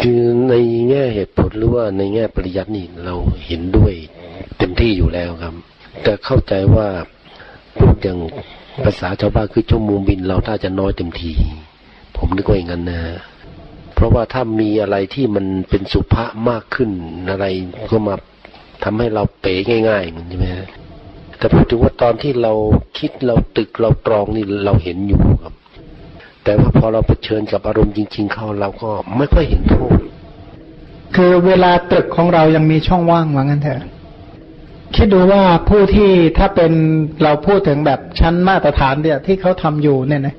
คือในแง่เหตุผลหรือว่าในแง่ปริยัตินี่เราเห็นด้วยเต็มที่อยู่แล้วครับ แต่เข้าใจว่าพูดอย่างภาษาชาวบ้านคือชั่วโมงบินเราถ้าจะน้อยเต็มที ผมนึกว่าอย่างนั้นนะเพราะว่าถ้ามีอะไรที่มันเป็นสุภาพมากขึ้นอะไรก็มาทำให้เราเป๋ง่ายๆมันใช่ไหมแต่พูดถึงว่าตอนที่เราคิดเราตึกเราตรองนี่เราเห็นอยู่ครับ แต่ว่าพอเราเผชิญกับอารมณ์จริง ๆ เข้าเราก็ไม่ค่อยเห็นโทษ คือเวลาตรึกของเรายังมีช่องว่างว่างั้นเถอะ คิดดูว่าผู้ที่ถ้าเป็นเราพูดถึงแบบชั้นมาตรฐานเนี่ยที่เขาทำอยู่เนี่ยนะ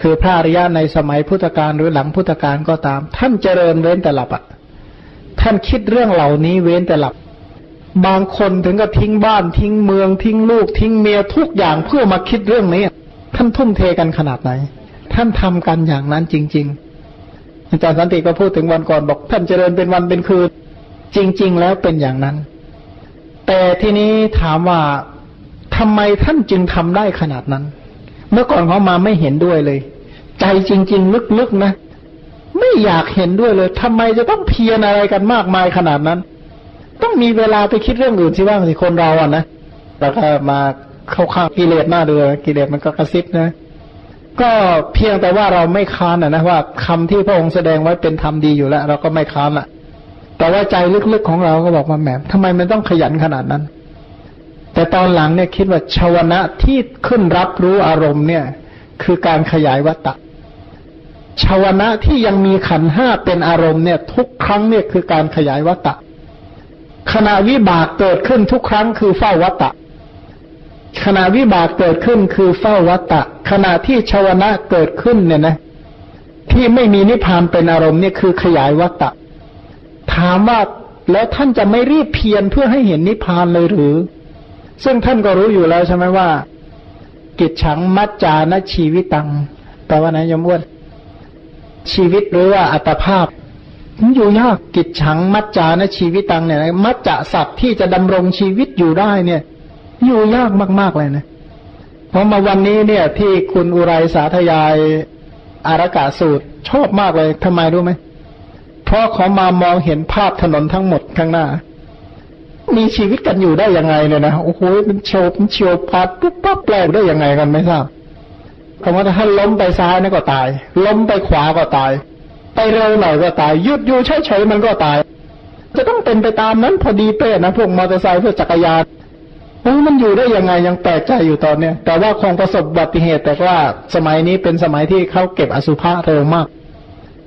คือพระอริยะในสมัยพุทธกาลหรือหลังพุทธกาลก็ตาม ท่านเจริญเว้นแต่หลับอะ ท่านคิดเรื่องเหล่านี้เว้นแต่หลับ บางคนถึงกับทิ้งบ้านทิ้งเมืองทิ้งลูกทิ้งเมียทุกอย่างเพื่อมาคิดเรื่องนี้ ท่านทุ่มเทกันขนาดไหน ท่านทำกันอย่างนั้นจริง ๆ อาจารย์สันติก็พูดถึงวันก่อนบอก ท่านเจริญเป็นวันเป็นคืน จริง ๆ แล้วเป็นอย่างนั้น แต่ทีนี้ถามว่าทำไมท่านจึงทำได้ขนาดนั้น เมื่อก่อนเขามาไม่เห็นด้วยเลย ใจจริง ๆ ลึกๆนะไม่อยากเห็นด้วยเลยทำไมจะต้องเพียรอะไรกันมากมายขนาดนั้น ต้องมีเวลาไปคิดเรื่องอื่นสิบ้างสิคนเราอะนะแล้วก็มาเข้าข้างกิเลสหน้าดูกิเลสมันก็กระซิบนะ ก็เพียงแต่ว่าเราไม่ค้านอะนะว่าคำที่พระองค์แสดงไว้เป็นธรรมดีอยู่แล้ว เราก็ไม่ค้านละแต่ว่าใจลึกๆของเราก็บอกว่าแหมทำไมมันต้องขยันขนาดนั้น แต่ตอนหลังเนี่ยคิดว่าชาวนะที่ขึ้นรับรู้อารมณ์เนี่ย คือการขยายวัตตะชาวนะที่ยังมีขันห้าเป็นอารมณ์เนี่ย ทุกครั้งเนี่ยคือการขยายวัตตะขณะวิบากเกิดขึ้นทุกครั้งคือเฝ้าวัตตะ ขณะวิบากเกิดขึ้นคือเฝ้าวัตตะ ขณะที่ชาวนะเกิดขึ้นเนี่ยนะ ที่ไม่มีนิพพานเป็นอารมณ์เนี่ยคือขยายวัตตะ ถามว่าแล้วท่านจะไม่รีบเพียรเพื่อให้เห็นนิพพานเลยหรือ ซึ่งท่านก็รู้อยู่แล้วใช่ไหมว่า กิจฉังมัจจานชีวิตังแปลว่าไงยมอ้วนชีวิตหรือว่าอัตภาพมันอยู่ยากกิจฉังมัจจานชีวิตตังเนี่ยมัจจะสัตว์ที่จะดำรงชีวิตอยู่ได้เนี่ย อยู่ยากมากๆเลยนะเพราะมาวันนี้เนี่ย ที่คุณอุไรสาธยายอารากาสูตร ชอบมากเลยทำไมรู้ไหมเพราะเขามามองเห็นภาพถนนทั้งหมดข้างหน้า มีชีวิตกันอยู่ได้ยังไงเนี่ยนะโอ้โหมันโฉบมันเฉียวปัดปุ๊บปั๊บแปลกได้ยังไงกันไม่ทราบคำว่าถ้าล้มไปซ้ายนี่ก็ตาย ล้มไปขวาก็ตาย ไปเร็วหน่อยก็ตายยุดอยู่เฉยๆมันก็ตาย จะต้องเป็นไปตามนั้นพอดีเป๊ะนะพวกมอเตอร์ไซค์พวกจักรยาน เฮ้มันอยู่ได้ยังไงยังแปลกใจอยู่ตอนเนี้ยแต่ว่าคงประสบอุบัติเหตุ แต่ว่าสมัยนี้เป็นสมัยที่เขาเก็บอสุภะเร็วมาก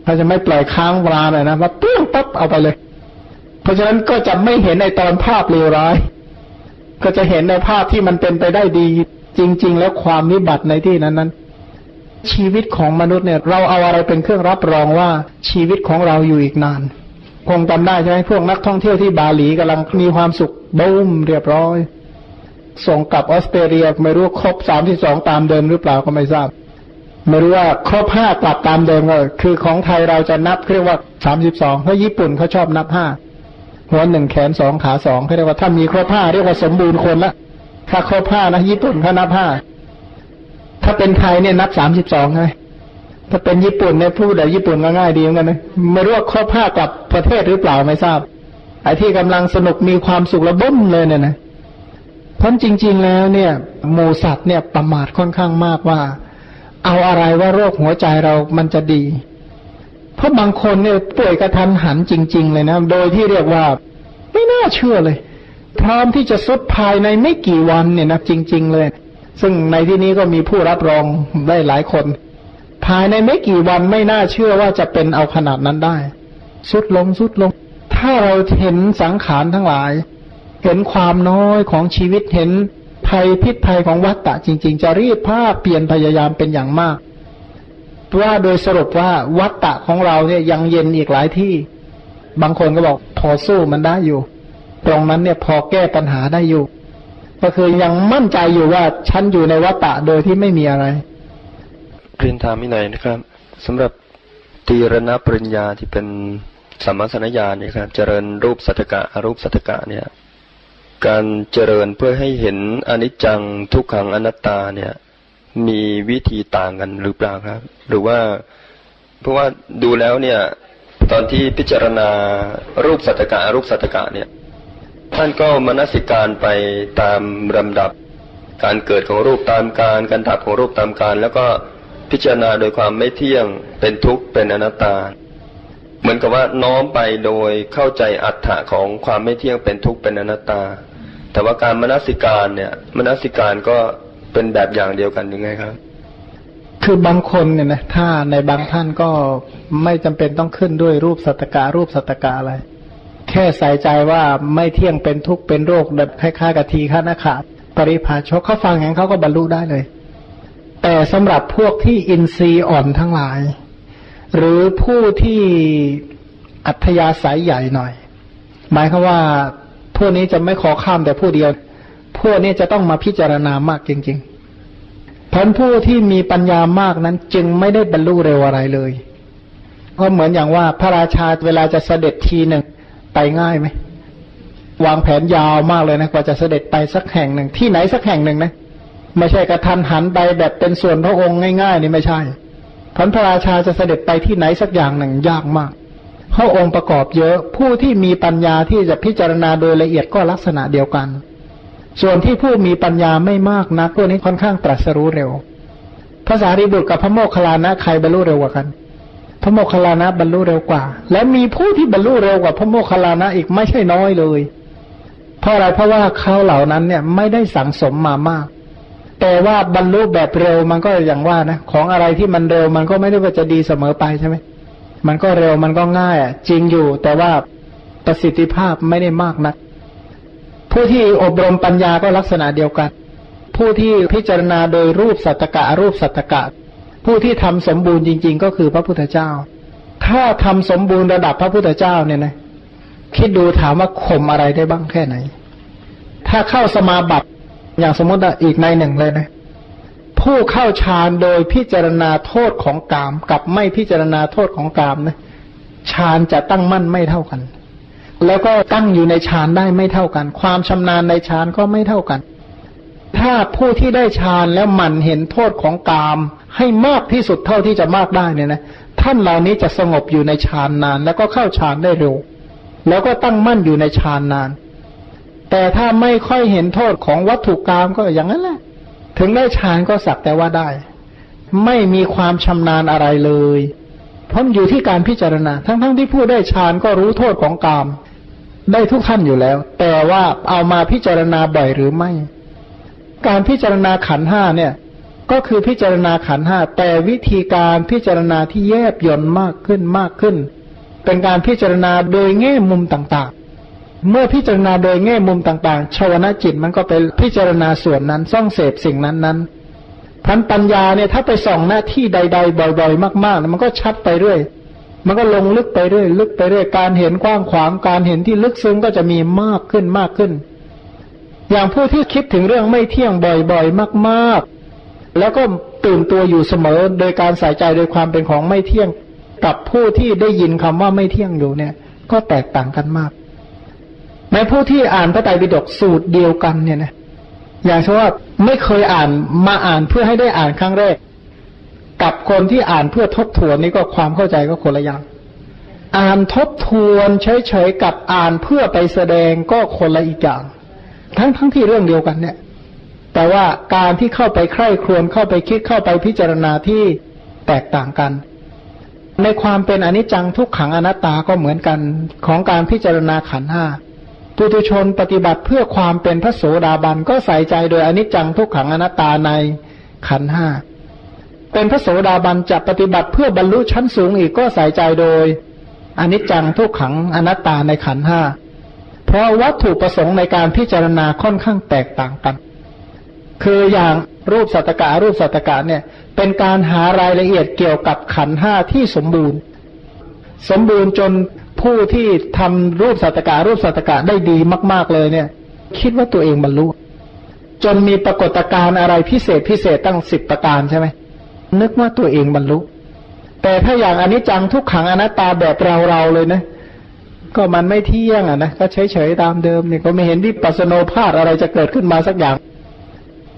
เขาจะไม่ปล่อยค้างเวลาเลยนะว่าเปี้ยงปั๊บเอาไปเลย เพราะฉะนั้นก็จะไม่เห็นในตอนภาพเลวร้าย ก็จะเห็นในภาพที่มันเป็นไปได้ดี จริง ๆ แล้วความวิบัติในที่นั้นนั้นชีวิตของมนุษย์เนี่ย เราเอาอะไรเป็นเครื่องรับรองว่าชีวิตของเราอยู่อีกนาน คงจำได้ใช่ไหมพวกนักท่องเที่ยวที่บาหลีกำลังมีความสุขบุ้มเรียบร้อย ส่งกลับออสเตรเลียไม่รู้ครบสามที่สองตามเดิมหรือเปล่าก็ไม่ทราบ ไม่รู้ว่าครบห้ากลับตามเดิมก็คือของไทยเราจะนับเรียกว่าสามสิบสองเพราะญี่ปุ่นเขาชอบนับห้าหัวหนึ่งแขนสองขาสองเขาเรียกว่าถ้ามีครบห้าเรียกว่าสมบูรณ์คนละถ้าครบห้านะญี่ปุ่นเขานับห้าถ้าเป็นไทยเนี่ยนับสามสิบสองไงถ้าเป็นญี่ปุ่นเนี่ยพูดแต่ญี่ปุ่นก็ง่ายดีเหมือนกันนะไม่รู้ว่าครบห้ากลับประเทศหรือเปล่าไม่ทราบไอ้ที่กำลังสนุกมีความสุขระบ้มเลยเนี่ยนะ พราะจริง ๆแล้วเนี่ยหมูสัตว์เนี่ยประมาทค่อนข้างมากว่า เอาอะไรว่าโรคหัวใจเรามันจะดี เพราะบางคนเนี่ยป่วยกระทันหันจริง ๆ เลยนะ โดยที่เรียกว่าไม่น่าเชื่อเลย พร้อมที่จะสุดภายในไม่กี่วันเนี่ยนะจริง ๆ เลย ซึ่งในที่นี้ก็มีผู้รับรองได้หลายคน ภายในไม่กี่วันไม่น่าเชื่อว่าจะเป็นเอาขนาดนั้นได้สุดลงสุดลง ถ้าเราเห็นสังขารทั้งหลาย เห็นความน้อยของชีวิตเห็นภัยพิษภัยของวัฏฏะจริง ๆ จะรีบผ้าเปลี่ยนพยายามเป็นอย่างมากว่าโดยสรุปว่าวัฏฏะของเราเนี่ยยังเย็นอีกหลายที่ บางคนก็บอกพอสู้มันได้อยู่ ตรงนั้นเนี่ยพอแก้ปัญหาได้อยู่ ก็คือยังมั่นใจอยู่ว่าฉันอยู่ในวัฏฏะโดยที่ไม่มีอะไรเรียนถามอีหน่อยนะครับสำหรับตีรณปริญญาที่เป็นสัมมาสัญญาเนี่ยครับเจริญรูปสัจกะอรูปสัจกะเนี่ย การเจริญเพื่อให้เห็นอนิจจังทุกขังอนัตตาเนี่ย มีวิธีต่างกันหรือเปล่าครับ หรือว่าเพราะว่าดูแล้วเนี่ย ตอนที่พิจารณารูปสัตกะรูปสัตตกะเนี่ย ท่านก็มนสิการไปตามลำดับ การเกิดของรูปตามการการดับของรูปตามการ แล้วก็พิจารณาโดยความไม่เที่ยงเป็นทุกข์เป็นอนัตตา เหมือนกับว่าน้อมไปโดยเข้าใจอัตถะของความไม่เที่ยงเป็นทุกข์เป็นอนัตตา แต่ว่าการมนสิการเนี่ยมนสิการก็เป็นแบบอย่างเดียวกันยังไงครับ คือบางคนเนี่ยนะถ้าในบางท่านก็ไม่จำเป็นต้องขึ้นด้วยรูปสัตกะรูปสัตกะอะไร แค่ใส่ใจว่าไม่เที่ยงเป็นทุกข์เป็นโรคแบบคล้ายๆกับทีฆานาขาปริภาชกเขาฟังอย่างเขาก็บรรลุได้เลย แต่สำหรับพวกที่อินทรีย์อ่อนทั้งหลาย หรือผู้ที่อัธยาศัยใหญ่หน่อย หมายคือว่าพวกนี้จะไม่ขอข้ามแต่ผู้เดียว พวกนี้จะต้องมาพิจารณามากจริงๆพันผู้ที่มีปัญญามากนั้นจึงไม่ได้บรรลุเร็วอะไรเลย ก็เหมือนอย่างว่าพระราชาเวลาจะเสด็จทีหนึ่งไปง่ายไหมวางแผนยาวมากเลยนะกว่าจะเสด็จไปสักแห่งหนึ่งที่ไหนสักแห่งหนึ่งนะไม่ใช่กระทันหันไปแบบเป็นส่วนพระองค์ง่ายๆนี่ไม่ใช่ พันพระราชาจะเสด็จไปที่ไหนสักอย่างหนึ่งยากมาก เพราะองค์ประกอบเยอะผู้ที่มีปัญญาที่จะพิจารณาโดยละเอียดก็ลักษณะเดียวกัน ส่วนที่ผู้มีปัญญาไม่มากนักพวกนี้ค่อนข้างตรัสรู้เร็วภาษาริบุตรกับพระโมคคัลลานะใครบรรลุเร็วกว่ากัน พระโมคคัลลานะบรรลุเร็วกว่า และมีผู้ที่บรรลุเร็วกว่าพระโมคคัลลานะอีกไม่ใช่น้อยเลย เพราะอะไรเพราะว่าเขาเหล่านั้นเนี่ยไม่ได้สังสมมามาก แต่ว่าบรรลุแบบเร็วมันก็อย่างว่านะของอะไรที่มันเร็วมันก็ไม่ได้ว่าจะดีเสมอไปใช่ไหมมันก็เร็วมันก็ง่ายอะ จริงอยู่ แต่ว่าประสิทธิภาพไม่ได้มากนัก ผู้ที่อบรมปัญญาก็ลักษณะเดียวกัน ผู้ที่พิจารณาโดยรูปสัตตกะรูปสัตตกะ ผู้ที่ทำสมบูรณ์จริง ๆ ก็คือพระพุทธเจ้า ถ้าทำสมบูรณ์ระดับพระพุทธเจ้าเนี่ยนะคิดดูถามว่าข่มอะไรได้บ้างแค่ไหน ถ้าเข้าสมาบัติ อย่างสมมติอีกในหนึ่งเลยนะ ผู้เข้าฌานโดยพิจารณาโทษของกาม กับไม่พิจารณาโทษของกามนะฌานจะตั้งมั่นไม่เท่ากัน แล้วก็ตั้งอยู่ในฌานได้ไม่เท่ากัน ความชำนาญในฌานก็ไม่เท่ากัน ถ้าผู้ที่ได้ฌานแล้วหมั่นเห็นโทษของกาม ให้มากที่สุดเท่าที่จะมากได้เนี่ยนะท่านเหล่านี้จะสงบอยู่ในฌานนาน แล้วก็เข้าฌานได้เร็ว แล้วก็ตั้งมั่นอยู่ในฌานนาน แต่ถ้าไม่ค่อยเห็นโทษของวัตถุกรรมก็อย่างนั้นแหละ ถึงได้ฌานก็สักแต่ว่าได้ ไม่มีความชำนาญอะไรเลยเพราะอยู่ที่การพิจารณา ทั้งๆทที่ผู้ได้ฌานก็รู้โทษของกามได้ทุกท่านอยู่แล้ว แต่ว่าเอามาพิจารณาบ่อยหรือไม่ การพิจารณาขันห้าเนี่ย ก็คือพิจารณาขันห้าแต่วิธีการพิจารณาที่แยบยนต์มากขึ้นมากขึ้น เป็นการพิจารณาโดยแง่มุมต่างๆ เมื่อพิจารณาโดยแง่มุมต่างๆชาวนะจิตมันก็ไปพิจารณาส่วนนั้นซ่องเสพสิ่งนั้นนั้นพันปัญญาเนี่ยถ้าไปส่องหน้าที่ใด ๆ บ่อยๆ มากๆ มันก็ชัดไปเรื่อย มันก็ลงลึกไปเรื่อย ลึกไปเรื่อยการเห็นกว้างขวางการเห็นที่ลึกซึ้งก็จะมีมากขึ้นมากขึ้น อย่างผู้ที่คิดถึงเรื่องไม่เที่ยงบ่อยๆ มากๆ แล้วก็ตื่นตัวอยู่เสมอโดยการใส่ใจโดยความเป็นของไม่เที่ยง กับผู้ที่ได้ยินคำว่าไม่เที่ยงอยู่เนี่ย ก็แตกต่างกันมาก แม้ผู้ที่อ่านพระไตรปิฎกสูตรเดียวกันเนี่ยนะอย่างเช่นว่าไม่เคยอ่านมาอ่านเพื่อให้ได้อ่านครั้งแรก กับคนที่อ่านเพื่อทบทวนนี่ก็ความเข้าใจก็คนละอย่าง อ่านทบทวนเฉยๆกับอ่านเพื่อไปแสดงก็คนละอีกอย่าง ทั้งทั้งที่เรื่องเดียวกันเนี่ย แต่ว่าการที่เข้าไปใคร่ครวญเข้าไปคิดเข้าไปพิจารณาที่แตกต่างกัน ในความเป็นอนิจจังทุกขังอนัตตาก็เหมือนกันของการพิจารณาขันห้า ปุถุชนปฏิบัติเพื่อความเป็นพระโสดาบันก็ใส่ใจโดยอนิจจังทุกขังอนัตตาในขันห้าเป็นพระโสดาบันจะปฏิบัติเพื่อบรรลุชั้นสูงอีกก็ใส่ใจโดยอนิจจังทุกขังอนัตตาในขันห้าเพราะวัตถุประสงค์ในการพิจารณาค่อนข้างแตกต่างกัน คืออย่างรูปสัตกะรูปสัตกะเนี่ย เป็นการหารายละเอียดเกี่ยวกับขันห้าที่สมบูรณ์ สมบูรณ์จนผู้ที่ทำรูปสัตกะรูปสัตกะได้ดีมาก ๆเลยเนี่ย คิดว่าตัวเองบรรลุจนมีปรากฏการณ์อะไรพิเศษพิเศษตั้งสิบประการใช่ไหมนึกว่าตัวเองบรรลุ แต่ถ้าอย่างอนิจจังทุกขังอนัตตาแบบเราๆเลยนะ ก็มันไม่เที่ยงอะนะก็เฉยๆตามเดิมเนี่ยก็ไม่เห็นที่ปัสโนภาสอะไรจะเกิดขึ้นมาสักอย่าง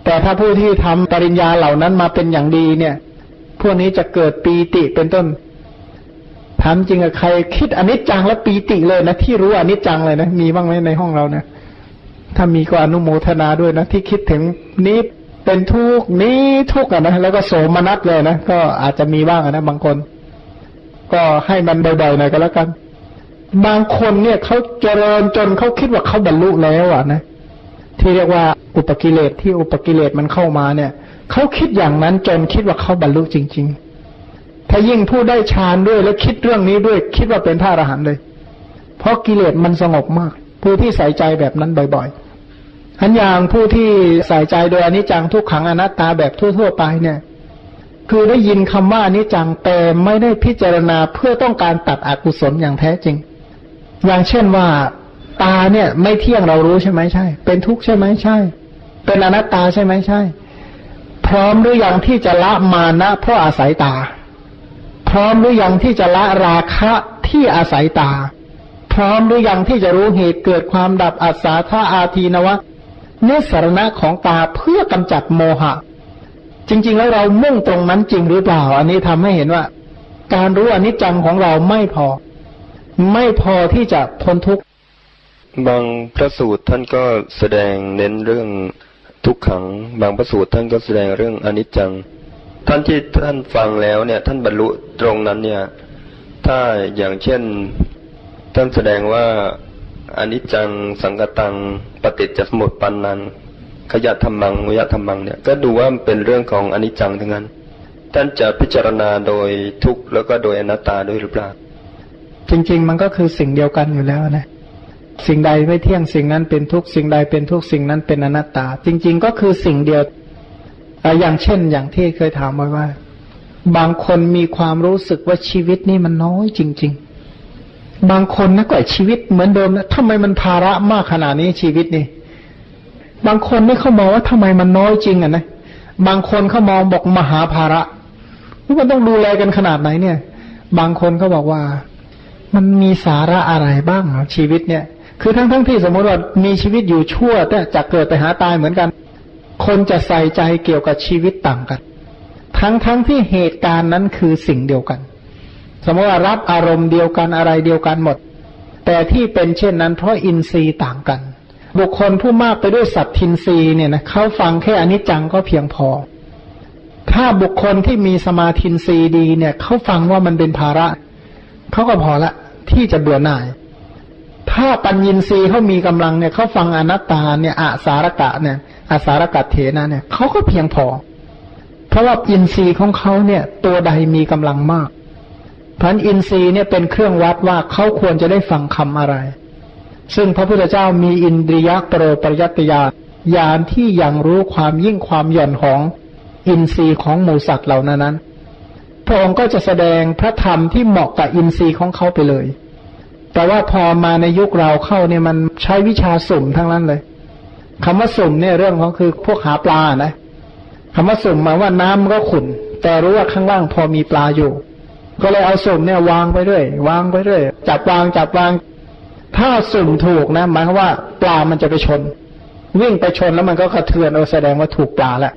แต่ถ้าผู้ที่ทำปริญญาเหล่านั้นมาเป็นอย่างดีเนี่ย พวกนี้จะเกิดปีติเป็นต้น ถามจริงอะใครคิดอนิจจังแล้วปีติเลยนะที่รู้อนิจจังเลยนะมีบ้างไหมในห้องเราเนะถ้ามีก็อนุโมทนาด้วยนะที่คิดถึงนี้เป็นทุกนี้ทุกอะนะแล้วก็โสมนัสเลยนะก็อาจจะมีบ้างนะบางคน ก็ให้มันบ่อยๆหน่อยก็แล้วกัน บางคนเนี่ยเขาเจริญจนเขาคิดว่าเขาบรรลุแล้วอะนะที่เรียกว่าอุปกิเลสที่อุปกิเลสมันเข้ามาเนี่ยเขาคิดอย่างนั้นจนคิดว่าเขาบรรลุจริง ๆ ถ้ายิ่งผู้ได้ฌานด้วยแล้วคิดเรื่องนี้ด้วย คิดว่าเป็นพระอรหันต์เลย เพราะกิเลสมันสงบมาก ผู้ที่ใส่ใจแบบนั้นบ่อยๆอันอย่างผู้ที่ใส่ใจโดยอนิจจังทุกขังอนัตตาแบบทั่วๆไปเนี่ย คือได้ยินคำว่าอนิจจังแต่ไม่ได้พิจารณาเพื่อต้องการตัดอกุศลอย่างแท้จริง อย่างเช่นว่าตาเนี่ยไม่เที่ยงเรารู้ใช่ไหมใช่ เป็นทุกข์ใช่ไหมใช่ เป็นอนัตตาใช่ไหมใช่ พร้อมหรือยังที่จะละมานะเพราะอาศัยตา พร้อมหรือยังที่จะละราคะที่อาศัยตา พร้อมหรือยังที่จะรู้เหตุเกิดความดับอัศาธาอาทีนวะเนสรณะของตาเพื่อกำจัดโมหะ จริง ๆ แล้วเรามุ่งตรงนั้นจริงหรือเปล่า อันนี้ทำให้เห็นว่า การรู้อนิจจังของเราไม่พอ ไม่พอที่จะพ้นทุกข์บางพระสูตรท่านก็แสดงเน้นเรื่องทุกขัง บางพระสูตรท่านก็แสดงเรื่องอนิจจัง ท่านที่ท่านฟังแล้วเนี่ย ท่านบรรลุตรงนั้นเนี่ย ถ้าอย่างเช่น ท่านแสดงว่าอนิจจังสังกตังปฏิจจสมุปปันนังขยะธรรมังวิยะธรรมังเนี่ยก็ดูว่าเป็นเรื่องของอนิจจังทั้งนั้น ท่านจะพิจารณาโดยทุกข์แล้วก็โดยอนัตตาด้วยหรือเปล่า จริง ๆ มันก็คือสิ่งเดียวกันอยู่แล้วนะสิ่งใดไม่เที่ยงสิ่งนั้นเป็นทุกสิ่งใดเป็นทุกสิ่งนั้นเป็นอนัตตา จริง ๆ ก็คือสิ่งเดียว อย่างเช่น อย่างที่เคยถามไว้ว่า บางคนมีความรู้สึกว่าชีวิตนี่มันน้อยจริง ๆ บางคนนะก็ชีวิตเหมือนเดิมนะทำไมมันภาระมากขนาดนี้ชีวิตนี่ บางคนนี่เขามองว่าทำไมมันน้อยจริงอะนะ บางคนเขามองบอกมหาภาระมันต้องดูแลกันขนาดไหนเนี่ย บางคนก็บอกว่ามันมีสาระอะไรบ้างชีวิตเนี่ย คือทั้งทั้งที่สมมติว่ามีชีวิตอยู่ชั่ว แต่จะเกิดไปหาตายเหมือนกัน คนจะใส่ใจเกี่ยวกับชีวิตต่างกัน ทั้งทั้งที่เหตุการณ์นั้นคือสิ่งเดียวกัน สมมติว่ารับอารมณ์เดียวกันอะไรเดียวกันหมด แต่ที่เป็นเช่นนั้นเพราะอินทรีย์ต่างกัน บุคคลผู้มากไปด้วยสัตทินทรีย์เนี่ยนะเขาฟังแค่อนิจจังก็เพียงพอ ถ้าบุคคลที่มีสมาธินทรีย์ดีเนี่ยเขาฟังว่ามันเป็นภาระเขาก็พอละที่จะเบื่อหน่าย ถ้าปัญญินทรีย์เขามีกำลังเนี่ยเขาฟังอนัตตาเนี่ยอาสารกะเนี่ย อาสารกะเถนะเนี่ยเขาก็เพียงพอ เพราะว่าอินทรีย์ของเขาเนี่ย ตัวใดมีกำลังมากพันอินทรีย์เนี่ยเป็นเครื่องวัดว่าเขาควรจะได้ฟังคำอะไร ซึ่งพระพุทธเจ้ามีอินทรียะโปรปริยัตยานยานที่ยังรู้ความยิ่งความหย่อนของอินทรีย์ของหมูสัตว์เหล่านั้น พระองค์ก็จะแสดงพระธรรมที่เหมาะกับอินทรีย์ของเขาไปเลย แต่ว่าพอมาในยุคเราเข้าเนี่ยมันใช้วิชาสุ่มทั้งนั้นเลย คำว่าสุ่มเนี่ยเรื่องของคือพวกหาปลานะคำว่าสุ่มหมายว่าน้ำก็ขุ่นแต่รู้ว่าข้างล่างพอมีปลาอยู่ ก็เลยเอาสุ่มเนี่ยวางไปเรื่อยวางไปเรื่อยจับวางจับวาง ถ้าสุ่มถูกนะหมายความว่าปลามันจะไปชน วิ่งไปชนแล้วมันก็กระเทือนเอาแสดงว่าถูกปลาแหล้ว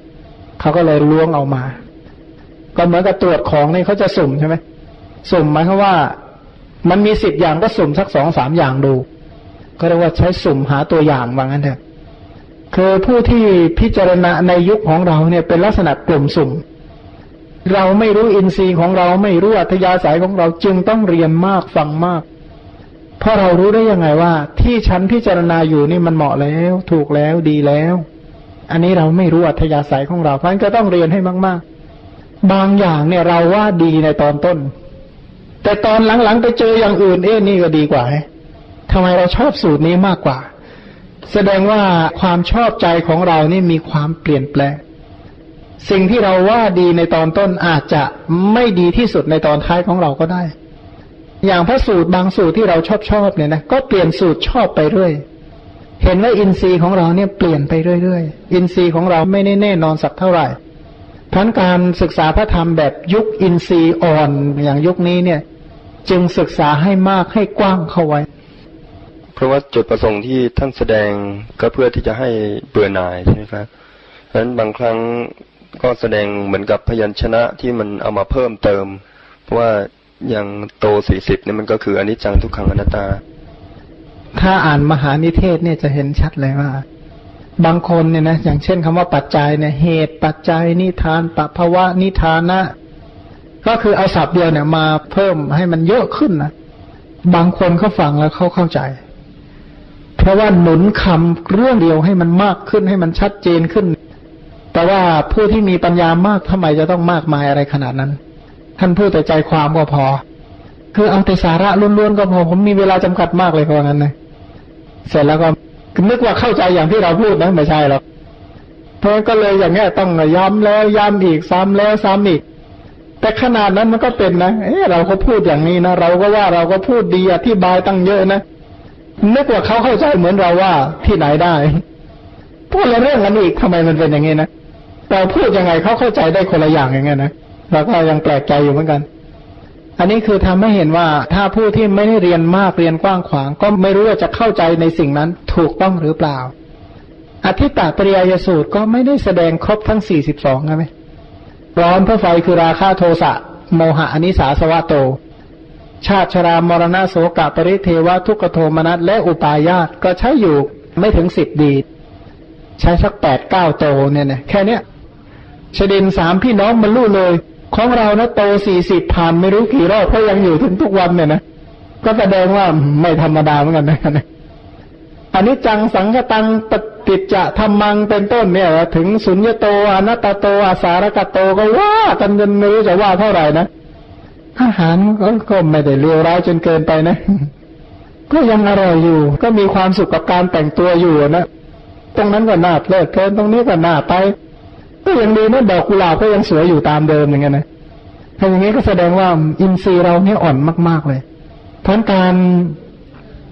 เขาก็เลยล้วงเอามา ก็เหมือนกับตรวจของนี่เขาจะสุ่มใช่ไหมสุ่มหมายความว่า มันมีสิบอย่างก็สุ่มสักสองสามอย่างดู ก็เรียกว่าใช้สุ่มหาตัวอย่างว่างั้นเถอะ คือผู้ที่พิจารณาในยุคของเราเนี่ยเป็นลักษณะกลุ่มสุ่ม เราไม่รู้อินทรีย์ของเราไม่รู้อัธยาศัยของเราจึงต้องเรียนมากฟังมาก เพราะเรารู้ได้ยังไงว่า ที่ฉันพิจารณาอยู่นี่มันเหมาะแล้ว ถูกแล้วดีแล้ว อันนี้เราไม่รู้อัธยาศัยของเราเพราะฉะนั้นก็ต้องเรียนให้มาก ๆ บางอย่างเนี่ยเราว่าดีในตอนต้น แต่ตอนหลังๆไปเจออย่างอื่นเอ๊นี่ก็ดีกว่าทำไมเราชอบสูตรนี้มากกว่า แสดงว่าความชอบใจของเรานี่มีความเปลี่ยนแปลง สิ่งที่เราว่าดีในตอนต้นอาจจะไม่ดีที่สุดในตอนท้ายของเราก็ได้ อย่างพระสูตรบางสูตรที่เราชอบชอบเนี่ยนะก็เปลี่ยนสูตรชอบไปเรื่อยเห็นว่าอินทรีย์ของเราเนี่ยเปลี่ยนไปเรื่อยๆ อินทรีย์ของเราไม่แน่แน่นอนสักเท่าไหร่ทั้นการศึกษาพระธรรมแบบยุคอินทรีย์อ่อนอย่างยุคนี้เนี่ย จึงศึกษาให้มากให้กว้างเข้าไว้ ราะว่าจุดประสงค์ที่ท่านแสดงก็เพื่อที่จะให้เบื่อหน่ายใช่ไหมครับเพราะฉะนั้นบางครั้งก็แสดงเหมือนกับพยัญชนะที่มันเอามาเพิ่มเติม เพราะว่าอย่างโตสี่สิบเนี่ยมันก็คืออนิจจังทุกขังอนัตตา ถ้าอ่านมหานิเทศเนี่ยจะเห็นชัดเลยว่า บางคนเนี่ยนะอย่างเช่นคำว่าปัจจัยเนี่ยเหตุปัจจัยนิทานปภาวะนิทานะ ก็คือเอาศัพท์เดียวเนี่ยมาเพิ่มให้มันเยอะขึ้นนะบางคนเขาฟังแล้วเขาเข้าใจ เพราะว่าหนุนคำเรื่องเดียวให้มันมากขึ้นให้มันชัดเจนขึ้น แต่ว่าผู้ที่มีปัญญามากทำไมจะต้องมากมายอะไรขนาดนั้น ท่านพูดแต่ใจความก็พอ คือเอาแต่สาระล้วนๆก็พอ ผมมีเวลาจำกัดมากเลยเพราะงั้นนะเสร็จแล้วก็นึกว่าเข้าใจอย่างที่เราพูดนะไม่ใช่หรอกเพราะก็เลยอย่างเงี้ยต้องย้ำแล้วย้ำอีกซ้ำแล้วซ้ำอีก แต่ขนาดนั้นมันก็เป็นนะ เออเราก็พูดอย่างนี้นะเราก็ว่าเราก็พูดดีอธิบายตั้งเยอะนะ นึกว่าเขาเข้าใจเหมือนเราว่าที่ไหนได้พูดละเรื่องกันอีกทำไมมันเป็นอย่างนี้นะเราพูดยังไงเขาเข้าใจได้คนละอย่างอย่างเงี้ยนะเราก็ยังแปลกใจอยู่เหมือนกัน อันนี้คือทำให้เห็นว่าถ้าผู้ที่ไม่ได้เรียนมากเรียนกว้างขวาง ก็ไม่รู้ว่าจะเข้าใจในสิ่งนั้นถูกต้องหรือเปล่า อธิตตปริยยสูตรก็ไม่ได้แสดงครบทั้งสี่สิบสองใช่ไหมร้อนพระไฟคือราคาโทสะโมหะอนิสาสวะโต ชาติชรามรณะโสกะปริเทวะทุกโทมนัสและอุปายาตก็ใช้อยู่ไม่ถึงสิบดี ใช้สักแปดเก้าโตเนี่ยนะแค่เนี้ยชดินสามพี่น้องมันรู้เลย ของเรานะโตสี่สิบผ่านไม่รู้กี่รอบเพราะยังอยู่ถึงทุกวันเนี่ยนะก็แสดงว่าไม่ธรรมดาเหมือนกันนะอันนี้จังสังกตังปฏิจจะธรรมังเป็นต้นเนี่ยถึงสุญญโตอนัตตโตอาสารกโตก็ว่ากันจนไม่รู้จะว่าเท่าไหร่นะ อาหารก็ไม่ได้เลวร้ายจนเกินไปนะ ก็ยังอร่อยอยู่ ก็มีความสุขกับการแต่งตัวอยู่นะตรงนั้นก็น่าเพลิดเพลินตรงนี้ก็น่าไป ก็ยังดีนะดอกกุหลาบก็ยังสวยอยู่ตามเดิมอย่างเงี้ยนะถ้าอย่างนี้ก็แสดงว่าอินทรีย์เราเนี่ยอ่อนมากๆเลยเพราะการ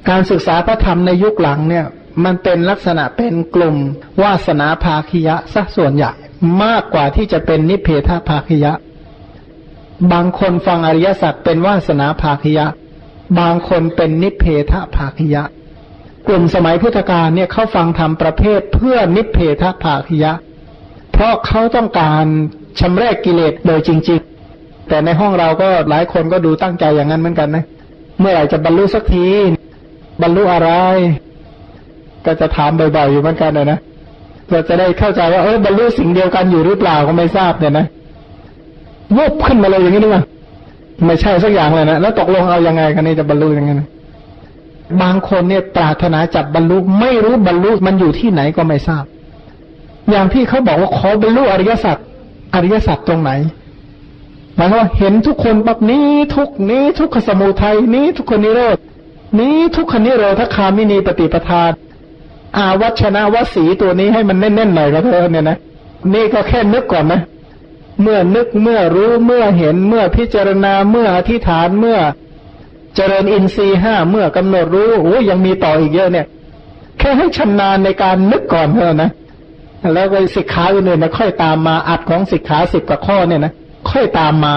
การศึกษาพระธรรมในยุคหลังเนี่ย มันเป็นลักษณะเป็นกลุ่มวาสนาภาคิยะซะส่วนใหญ่มากกว่าที่จะเป็นนิเพทภาคิยะ บางคนฟังอริยสัจเป็นวาสนาภาคยะ บางคนเป็นนิเพทภาคยะ กลุ่มสมัยพุทธกาลเนี่ยเขาฟังธรรมประเภทเพื่อนิเพทภาคยะ เพราะเขาต้องการชำระกกิเลสโดยจริง ๆ แต่ในห้องเราก็หลายคนก็ดูตั้งใจอย่างนั้นเหมือนกันนะ เมื่อไหร่จะบรรลุสักที บรรลุอะไร ก็จะถามบ่อยๆอยู่เหมือนกันนะนะเราจะได้เข้าใจว่าเออบรรลุสิ่งเดียวกันอยู่หรือเปล่าก็ไม่ทราบเนี่ยนะ วุบขึ้นมาเลยอย่างนี้นึกว่าไม่ใช่สักอย่างเลยนะแล้วตกลงเอายังไงกันนี่จะบรรลุยังไงนะบางคนเนี่ยปรารถนาจับบรรลุไม่รู้บรรลุมันอยู่ที่ไหนก็ไม่ทราบ อย่างที่เขาบอกว่าขอบรรลุอริยสัจอริยสัจตรงไหนหมายว่าเห็นทุกคนแบบนี้ทุกนี้ทุกขสมุทัยนี้ทุกคนนิโรธนี้ทุกขนิโรธคามินีปฏิปทานอาวัชนะวสีตัวนี้ให้มันแน่นๆหน่อยก็เถอะเนี่ยนะนี่ก็แค่นึกก่อนนะ เมื่อนึกเมื่อรู้เมื่อเห็นเมื่อพิจารณาเมื่ออธิษฐานเมื่อเจริญอินทรีห้าเมื่อกำหนดรู้โอ้ยังมีต่ออีกเยอะเนี่ย แค่ให้ชำนาญในการนึกก่อนเถอะนะแล้วก็สิกขาอื่นๆนะค่อยตามมาอัดของสิกขาสิบกว่าข้อเนี่ยนะค่อยตามมา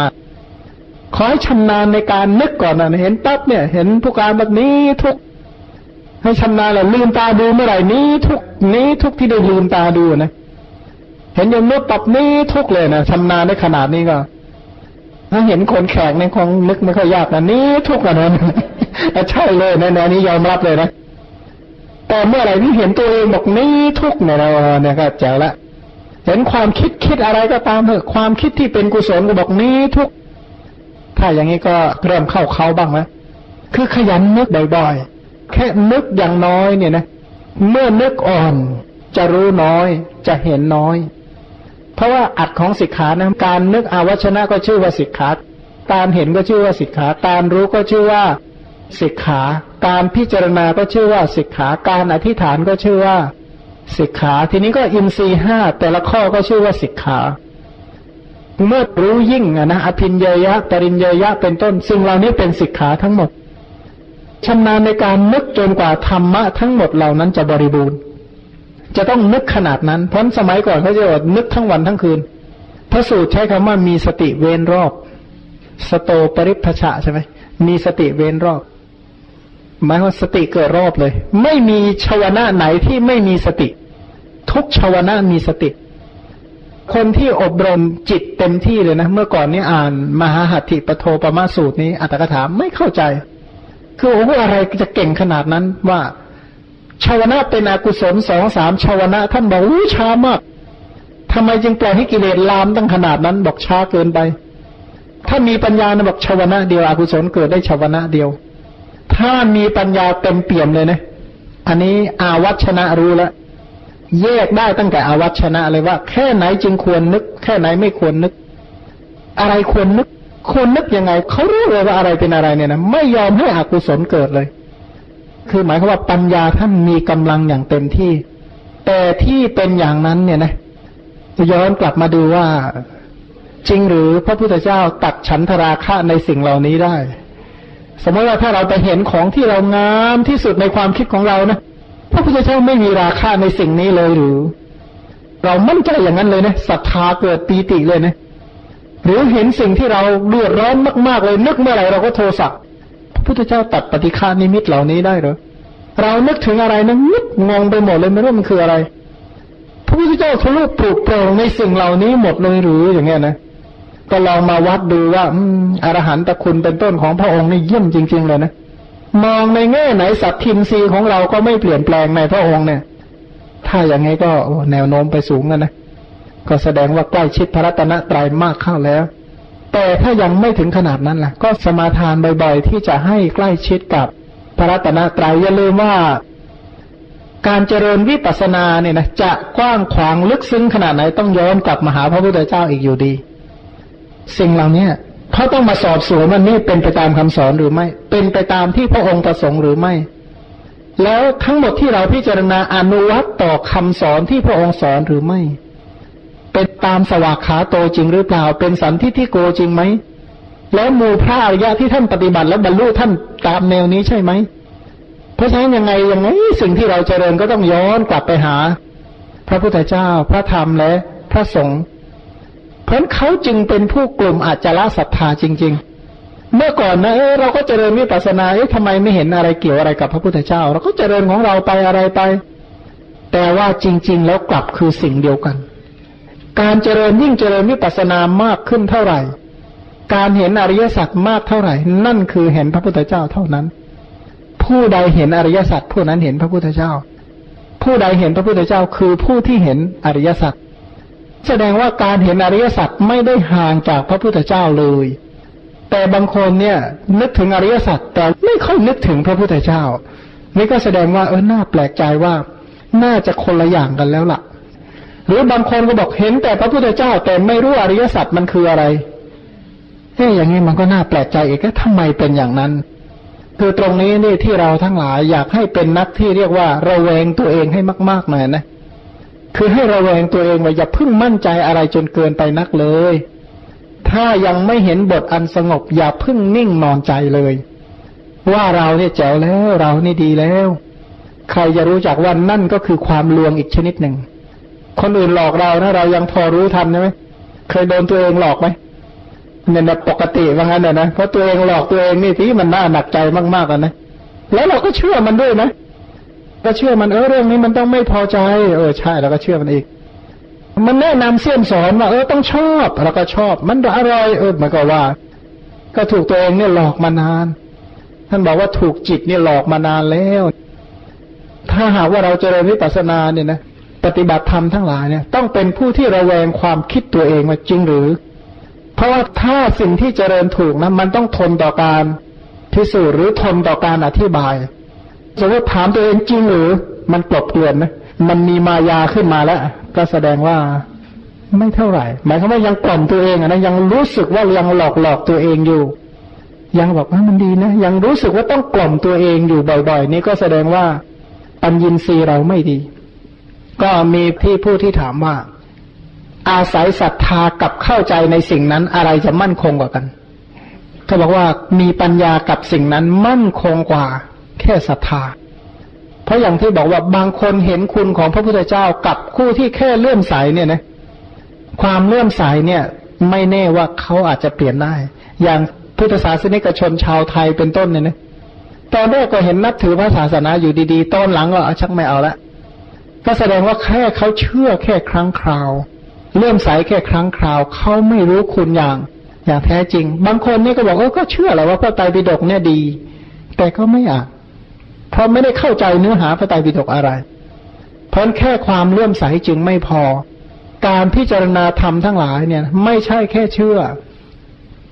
ขอให้ชำนาญในการนึกก่อนนะเห็นปั๊บเนี่ย เห็นผู้การแบบนี้ทุกให้ชำนาญแล้วลืมตาดูเมื่อไหร่นี้ทุกนี้ทุกที่ได้ลืมตาดูนะ เห็นย่างนู้ปับนี้ทุกเลยนะชำนาญในขนาดนี้ก็ ถ้าเห็นคนแขกในคงนึกไม่ค่อยยากนะนี้ทุกอันนั้นใช่เลยในแนวนี้ยอมรับเลยนะแต่เมื่อไหร่ที่เห็นตัวเองบอกนี้ทุกเนี่ยเราเนี่ยก็แจ๋วละเห็นความคิดคิดอะไรก็ตามเถอะความคิดที่เป็นกุศลก็บอกนี้ทุกถ้าอย่างนี้ก็เริ่มเข้าเขาบ้างไหมคือขยันนึกบ่อยๆแค่นึกอย่างน้อยเนี่ยนะ เมื่อนึกอ่อนจะรู้น้อยจะเห็นน้อย ราะว่าอัดของสิกขานะการนึกอาวชนะก็ชื่อว่าสิกขาการเห็นก็ชื่อว่าสิกขาการรู้ก็ชื่อว่าสิกขา การพิจารณาก็ชื่อว่าสิกขา การอธิษฐานก็ชื่อว่าสิกขา ทีนี้ก็อินทรีห้าแต่ละข้อก็ชื่อว่าสิกขา เมื่อรู้ยิ่งนะอภินเยยะปริญเยยะเป็นต้นซึ่งเหล่านี้เป็นสิกขาทั้งหมดชำนาญในการนึกจนกว่าธรรมะทั้งหมดเหล่านั้นจะบริบูรณ์ จะต้องนึกขนาดนั้น เพราะสมัยก่อนเขาจะบอกนึกทั้งวันทั้งคืน พระสูตรใช้คำว่ามีสติเวนรอบ สโตปริพชะใช่ไหมมีสติเวนรอบหมายว่าสติเกิดรอบเลย ไม่มีชาวนะไหนที่ไม่มีสติ ทุกชาวนะมีสติ คนที่อบรมจิตเต็มที่เลยนะ เมื่อก่อนนี้อ่าน มหาหัตถิปโทปมาสูตรนี้อัตถกถาไม่เข้าใจ คือโอ้อะไรจะเก่งขนาดนั้นว่า ชาวนะเป็นอกุศลสองสามชาวนะ ท่านบอกอู้ช้ามากทำไมจึงปล่อยให้กิเลสลามตั้งขนาดนั้น บอกช้าเกินไป ถ้ามีปัญญานะบอกชาวนะเดียวอกุศลเกิดได้ชาวนะเดียว ถ้ามีปัญญาเต็มเปี่ยมเลยนะ อันนี้อาวัชนะรู้แล้วแยกได้ตั้งแต่อาวัชนะเลยว่า แค่ไหนจึงควรนึก แค่ไหนไม่ควรนึก อะไรควรนึกควรนึกยังไงเขารู้เลยว่าอะไรเป็นอะไรเนี่ยนะไม่ยอมให้อกุศลเกิดเลย คือหมายความว่าปัญญาท่านมีกำลังอย่างเต็มที่ แต่ที่เป็นอย่างนั้นเนี่ยนะย้อนกลับมาดูว่า จริงหรือพระพุทธเจ้าตัดฉันทราคะในสิ่งเหล่านี้ได้ สมมติว่าถ้าเราไปเห็นของที่เรางามที่สุดในความคิดของเรานะพระพุทธเจ้าไม่มีราคาในสิ่งนี้เลยหรือ เรามั่นใจอย่างนั้นเลยนะศรัทธาเกิดปีติเลยนะหรือเห็นสิ่งที่เราเดือดร้อนมากๆเลย นึกเมื่อไหร่เราก็โทสะ พระพุทธเจ้าตัดปฏิฆานิมิตเหล่านี้ได้หรือเรานึกถึงอะไรนะนึกงงไปหมดเลยไม่รู้มันคืออะไร พระพุทธเจ้าทะลุปลุกโปร่งในสิ่งเหล่านี้หมดเลยหรืออย่างเงี้ยนะก็ลองมาวัดดูว่าอืมอรหันตคุณเป็นต้นของพระองค์นี่เยี่ยมจริง ๆ เลยนะมองในแง่ไหนสัตทินรีของเราก็ไม่เปลี่ยนแปลงในพระองค์เนี่ย ถ้าอย่างไงก็แนวโน้มไปสูงนะนะก็แสดงว่าใกล้ชิดพระรัตนตรัยมากเข้าแล้ว แต่ถ้ายังไม่ถึงขนาดนั้นล่ะ ก็สมาทานบ่อยๆ ที่จะให้ใกล้ชิดกับพระรัตนตรัยอย่าลืมว่า การเจริญวิปัสสนาเนี่ยนะจะกว้างขวางลึกซึ้งขนาดไหนต้องย้อนกลับมาหาพระพุทธเจ้าอีกอยู่ดี สิ่งเหล่านี้เขาต้องมาสอบสวนว่านี่เป็นไปตามคำสอนหรือไม่ เป็นไปตามที่พระองค์ประสงค์หรือไม่ แล้วทั้งหมดที่เราพิจารณาอนุวัตต่อคำสอนที่พระองค์สอนหรือไม่ เป็นตามสวากขาโตจริงหรือเปล่า เป็นสันทิที่โกจริงไหม แล้วมูพระอริยะที่ท่านปฏิบัติแล้วบรรลุท่านตามแนวนี้ใช่ไหม เพราะฉะนั้นยังไงยังไงสิ่งที่เราเจริญก็ต้องย้อนกลับไปหา พระพุทธเจ้า พระธรรมและพระสงฆ์ เพราะเขาจึงเป็นผู้กลุ่มอาจจะละศรัทธาจริง ๆ เมื่อก่อนนะเออเราก็เจริญวิปัสสนา เอ๊ะทำไมไม่เห็นอะไรเกี่ยวอะไรกับพระพุทธเจ้า เราก็เจริญของเราไปอะไรไป แต่ว่าจริง ๆ แล้วกลับคือสิ่งเดียวกัน การเจริญยิ่งเจริญวิปัสสนามากขึ้นเท่าไหร่ การเห็นอริยสัจมากเท่าไหร่ นั่นคือเห็นพระพุทธเจ้าเท่านั้น ผู้ใดเห็นอริยสัจผู้นั้นเห็นพระพุทธเจ้า ผู้ใดเห็นพระพุทธเจ้าคือผู้ที่เห็นอริยสัจแสดงว่าการเห็นอริยสัจไม่ได้ห่างจากพระพุทธเจ้าเลย แต่บางคนเนี่ยนึกถึงอริยสัจแต่ไม่ค่อยนึกถึงพระพุทธเจ้า นี่ก็แสดงว่าเออน่าแปลกใจว่า น่าจะคนละอย่างกันแล้วล่ะ หรือบางคนก็บอกเห็นแต่พระพุทธเจ้าแต่ไม่รู้อริยสัจมันคืออะไรเฮ้ยอย่างนี้มันก็น่าแปลกใจอีกว่าทำไมเป็นอย่างนั้น คือตรงนี้นี่ที่เราทั้งหลายอยากให้เป็นนักที่เรียกว่า ระแวงตัวเองให้มากๆหน่อยนะ คือให้ระแวงตัวเองว่าอย่าพึ่งมั่นใจอะไรจนเกินไปนักเลย ถ้ายังไม่เห็นบทอันสงบ อย่าพึ่งนิ่งนอนใจเลย ว่าเราเนี่ยแจ๋วแล้วเรานี่ดีแล้ว ใครจะรู้จักว่านั่นก็คือความลวงอีกชนิดหนึ่ง คนอื่นหลอกเรานะเรายังพอรู้ทันใช่ไหมเคยโดนตัวเองหลอกไหมเนี่ยปกติว่างั้นนะเพราะตัวเองหลอกตัวเองนี่ที่มันน่าหนักใจมากๆนะแล้วเราก็เชื่อมันด้วยนะก็เชื่อมันเออเรื่องนี้มันต้องไม่พอใจ เออใช่แล้วก็เชื่อมันอีก มันแนะนำเสี่ยมสอนว่าเออต้องชอบแล้วก็ชอบ มันอร่อยเออมันก็ว่า ก็ถูกตัวเองเนี่ยหลอกมานาน ท่านบอกว่าถูกจิตเนี่ยหลอกมานานแล้ว ถ้าหากว่าเราเจริญวิปัสสนาเนี่ยนะ ปฏิบัติธรรมทั้งหลายเนี่ยต้องเป็นผู้ที่ระแวงความคิดตัวเองว่าจริงหรือ เพราะว่าถ้าสิ่งที่เจริญถูกนะมันต้องทนต่อการพิสูจน์หรือทนต่อการอธิบายสมมติถามตัวเองจริงหรือ มันกลบเกลื่อนนะมันมีมายาขึ้นมาแล้ว ก็แสดงว่าไม่เท่าไหร่ หมายความว่ายังกล่อมตัวเองนะยังรู้สึกว่ายังหลอกหลอกตัวเองอยู่ ยังบอกว่ามันดีนะยังรู้สึกว่าต้องกล่อมตัวเองอยู่บ่อย ๆ นี่ก็แสดงว่าปัญญินทรีเราไม่ดี ก็มีที่ผู้ที่ถามว่า อาศัยศรัทธากับเข้าใจในสิ่งนั้นอะไรจะมั่นคงกว่ากันเขาบอกว่ามีปัญญากับสิ่งนั้นมั่นคงกว่า แค่ศรัทธา เพราะอย่างที่บอกว่าบางคนเห็นคุณของพระพุทธเจ้ากับคู่ที่แค่เลื่อมใสเนี่ยนะความเลื่อมใสเนี่ย ไม่แน่ว่าเขาอาจจะเปลี่ยนได้ อย่างพุทธศาสนิกชนชาวไทยเป็นต้นเนี่ยนะตอนแรกก็เห็นนับถือพระศาสนาอยู่ดีๆ ตอนหลังก็ชักไม่เอาละ ก็แสดงว่าแค่เขาเชื่อแค่ครั้งคราว เลื่อมใสแค่ครั้งคราวเขาไม่รู้คุณอย่าง อย่างแท้จริง บางคนนี่ก็บอกเออก็เชื่อแหละว่าพระไตรปิฎกเนี่ยดี แต่ก็ไม่อ่านเพราะไม่ได้เข้าใจเนื้อหาพระไตรปิฎกอะไร เพราะแค่ความเลื่อมใสจึงไม่พอ การพิจารณาธรรมทั้งหลายเนี่ย ไม่ใช่แค่เชื่อ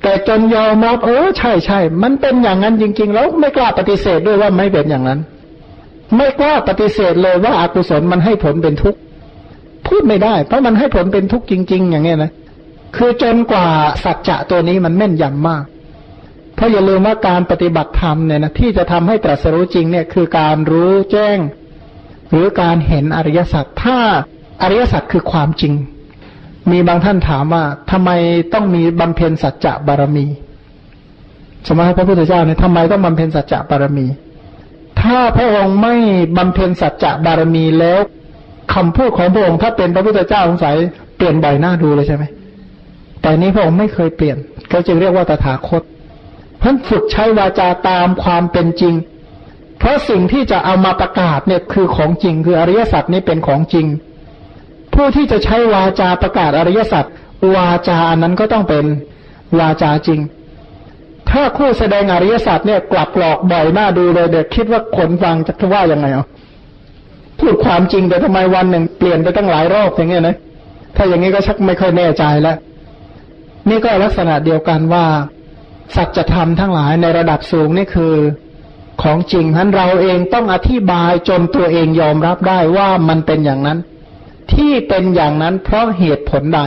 แต่จนยอมรับเออใช่ใช่มันเป็นอย่างนั้นจริง ๆ แล้วไม่กล้าปฏิเสธด้วยว่าไม่เป็นอย่างนั้น ไม่กล้าปฏิเสธเลยว่าอากุศลมันให้ผลเป็นทุกข์พูดไม่ได้ เพราะมันให้ผลเป็นทุกข์จริง ๆ อย่างเงี้ยนะคือจนกว่าสัจจะตัวนี้มันแม่นยำมาก เพราะอย่าลืมว่าการปฏิบัติธรรมเนี่ยนะที่จะทำให้ตรัสรู้จริงเนี่ยคือการรู้แจ้ง หรือการเห็นอริยสัจถ้าอริยสัจคือความจริง มีบางท่านถามว่าทำไมต้องมีบำเพ็ญสัจจะบารมี สมัยพระพุทธเจ้าเนี่ยทำไมต้องบำเพ็ญสัจจะบารมี ถ้าพระองค์ไม่บำเพ็ญสัจจะบารมีแล้วคำพูดของพระองค์ถ้าเป็นพระพุทธเจ้าสงสัยเปลี่ยนบ่อยหน้าดูเลยใช่ไหมแต่นี้พระองค์ไม่เคยเปลี่ยนก็จึงเรียกว่าตถาคตท่านฝึกใช้วาจาตามความเป็นจริง เพราะสิ่งที่จะเอามาประกาศเนี่ยคือของจริง คืออริยสัจนี้เป็นของจริง ผู้ที่จะใช้วาจาประกาศอริยสัจวาจานั้นก็ต้องเป็นวาจาจริง ถ้าคู่แสดงอริยสัจเนี่ยกลับหลอกบ่อยหน้าดูเลยเด็กคิดว่าคนฟังจะว่ายังไงอะพูดความจริงแต่ทำไมวันหนึ่งเปลี่ยนไปตั้งหลายรอบอย่างเงี้ยนะถ้าอย่างนี้ก็ชักไม่ค่อยแน่ใจแล้ว นี่ก็ลักษณะเดียวกันว่า สัจธรรมทั้งหลายในระดับสูงนี่คือของจริงทั้นเราเองต้องอธิบายจนตัวเองยอมรับได้ว่ามันเป็นอย่างนั้น ที่เป็นอย่างนั้นเพราะเหตุผลใด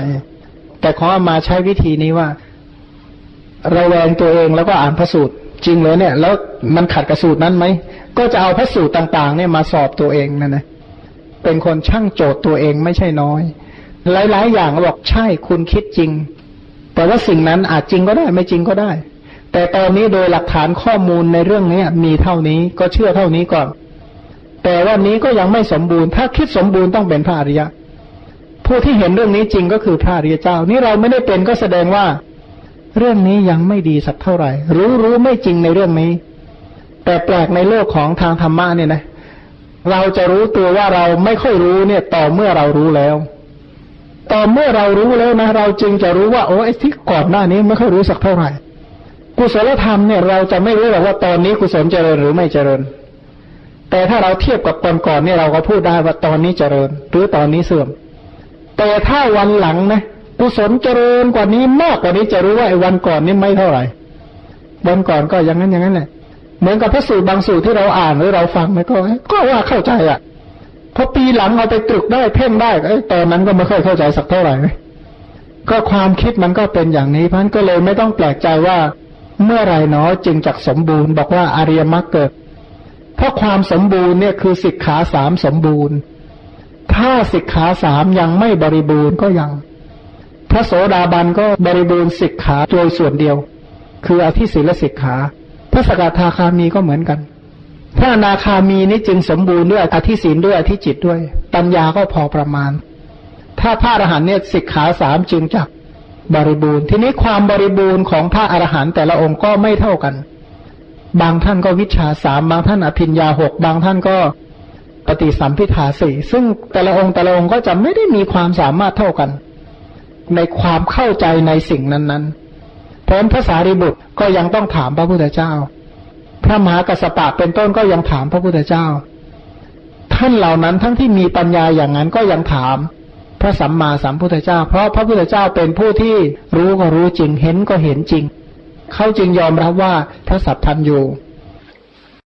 แต่ขอมาใช้วิธีนี้ว่า ระแวงตัวเองแล้วก็อ่านพระสูตรจริงเลยเนี่ย แล้วมันขัดกับสูตรนั้นไหม ก็จะเอาพระสูตรต่างๆ เนี่ยมาสอบตัวเองนั่นนะเป็นคนช่างโจทย์ตัวเองไม่ใช่น้อย หลายๆ อย่างบอกใช่คุณคิดจริง แต่ว่าสิ่งนั้นอาจจริงก็ได้ไม่จริงก็ได้ แต่ตอนนี้โดยหลักฐานข้อมูลในเรื่องนี้มีเท่านี้ก็เชื่อเท่านี้ก่อน แต่ว่านี้ก็ยังไม่สมบูรณ์ ถ้าคิดสมบูรณ์ต้องเป็นพระอริยะ ผู้ที่เห็นเรื่องนี้จริงก็คือพระอริยเจ้า นี่เราไม่ได้เป็นก็แสดงว่า เรื่องนี้ยังไม่ดีสักเท่าไหร่ รู้รู้ไม่จริงในเรื่องนี้ แต่แปลกในโลกของทางธรรมะเนี่ยนะ เราจะรู้ตัวว่าเราไม่ค่อยรู้เนี่ย ต่อเมื่อเรารู้แล้ว ต่อเมื่อเรารู้แล้วนะ เราจึงจะรู้ว่าโอ้ไอ้ที่ก่อนหน้านี้ไม่ค่อยรู้สักเท่าไหร่ กุศลธรรมเนี่ย เราจะไม่รู้หรอกว่าตอนนี้กุศลเจริญหรือไม่เจริญ แต่ถ้าเราเทียบกับตอนก่อนเนี่ยเราก็พูดได้ว่าตอนนี้เจริญ หรือตอนนี้เสื่อม แต่ถ้าวันหลังนะ กุศลเจริญกว่านี้มากกว่านี้จะรู้ว่าไอ้วันก่อนนี่ไม่เท่าไหร่วันก่อนก็อย่างนั้นอย่างนั้นแหละเหมือนกับพระสูตรบางสูตรที่เราอ่านหรือเราฟังมันก็ก็ว่าเข้าใจอะพอปีหลังเอาไปตรึกได้เพ่งได้ไอ้ตอนนั้นก็ไม่ค่อยเข้าใจสักเท่าไหร่ก็ความคิดมันก็เป็นอย่างนี้พันก็เลยไม่ต้องแปลกใจว่าเมื่อไรเนาะจึงจักสมบูรณ์ บอกว่าอริยมรรคเกิด เพราะความสมบูรณ์เนี่ยคือสิกขาสามสมบูรณ์ ถ้าสิกขาสามยังไม่บริบูรณ์ก็ยัง พระโสดาบันก็บริบูรณ์สิกขาโดยส่วนเดียว คืออธิศีลสิกขา พระสกทาคามีก็เหมือนกัน พระอนาคามีนี้จึงสมบูรณ์ด้วยอธิศีลด้วยอธิจิตด้วย ปัญญาก็พอประมาณ ถ้าพระอรหันต์เนี่ยสิกขาสามจึงจักบริบูรณ์ ทีนี้ความบริบูรณ์ของพระอรหันต์แต่ละองค์ก็ไม่เท่ากัน บางท่านก็วิชาสามบางท่านอภิญญาหกบางท่านก็ปฏิสัมพิทาสี่ซึ่งแต่ละองค์แต่ละองค์ก็จะไม่ได้มีความสามารถเท่ากัน ในความเข้าใจในสิ่งนั้นๆเพราะพระสารีบุตรก็ยังต้องถามพระพุทธเจ้า พระมหากัสปะเป็นต้นก็ยังถามพระพุทธเจ้า ท่านเหล่านั้นทั้งที่มีปัญญาอย่างนั้นก็ยังถามพระสัมมาสัมพุทธเจ้า เพราะพระพุทธเจ้าเป็นผู้ที่รู้ก็รู้จริงเห็นก็เห็นจริง เขาจึงยอมรับว่าพระสัพพันอยู่